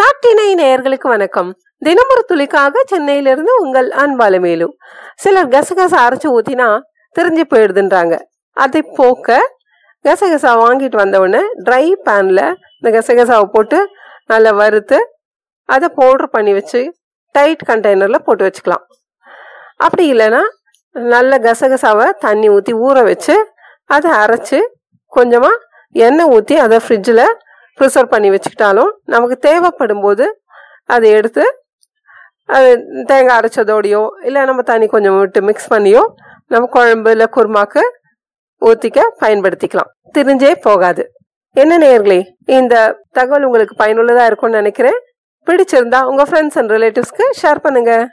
நாட்டினை நேயர்களுக்கு வணக்கம். தினமொரு துளிக்காக சென்னையிலிருந்து உங்கள் அன்பாலுமேலு சிலர் கசகசா அரைச்சு ஊத்தினா தெரிஞ்சு போயிடுதுன்றாங்க. அதை போக்க கசகசா வாங்கிட்டு வந்தவுடனே ட்ரை பேன்ல இந்த கசகசாவை போட்டு நல்லா வறுத்து அதை பவுடர் பண்ணி வச்சு டைட் கண்டெய்னர்ல போட்டு வச்சுக்கலாம். அப்படி இல்லைன்னா நல்ல கசகசாவை தண்ணி ஊற்றி ஊற வச்சு அதை அரைச்சி கொஞ்சமாக எண்ணெய் ஊற்றி அதை ஃப்ரிட்ஜில் ப்ரிசர்வ் பண்ணி வச்சுக்கிட்டாலும் நமக்கு தேவைப்படும் போது அதை எடுத்து அது தேங்காய் அரைச்சதோடையோ இல்லை நம்ம தண்ணி கொஞ்சம் விட்டு மிக்ஸ் பண்ணியோ நம்ம குழம்பு இல்லை குருமாக்கு ஊற்றிக்க பயன்படுத்திக்கலாம். திரிஞ்சே போகாது. என்ன நேர்களே இந்த தகவல் உங்களுக்கு பயனுள்ளதாக இருக்கும்னு நினைக்கிறேன். பிடிச்சிருந்தா உங்கள் ஃப்ரெண்ட்ஸ் அண்ட் ரிலேட்டிவ்ஸ்க்கு ஷேர் பண்ணுங்கள்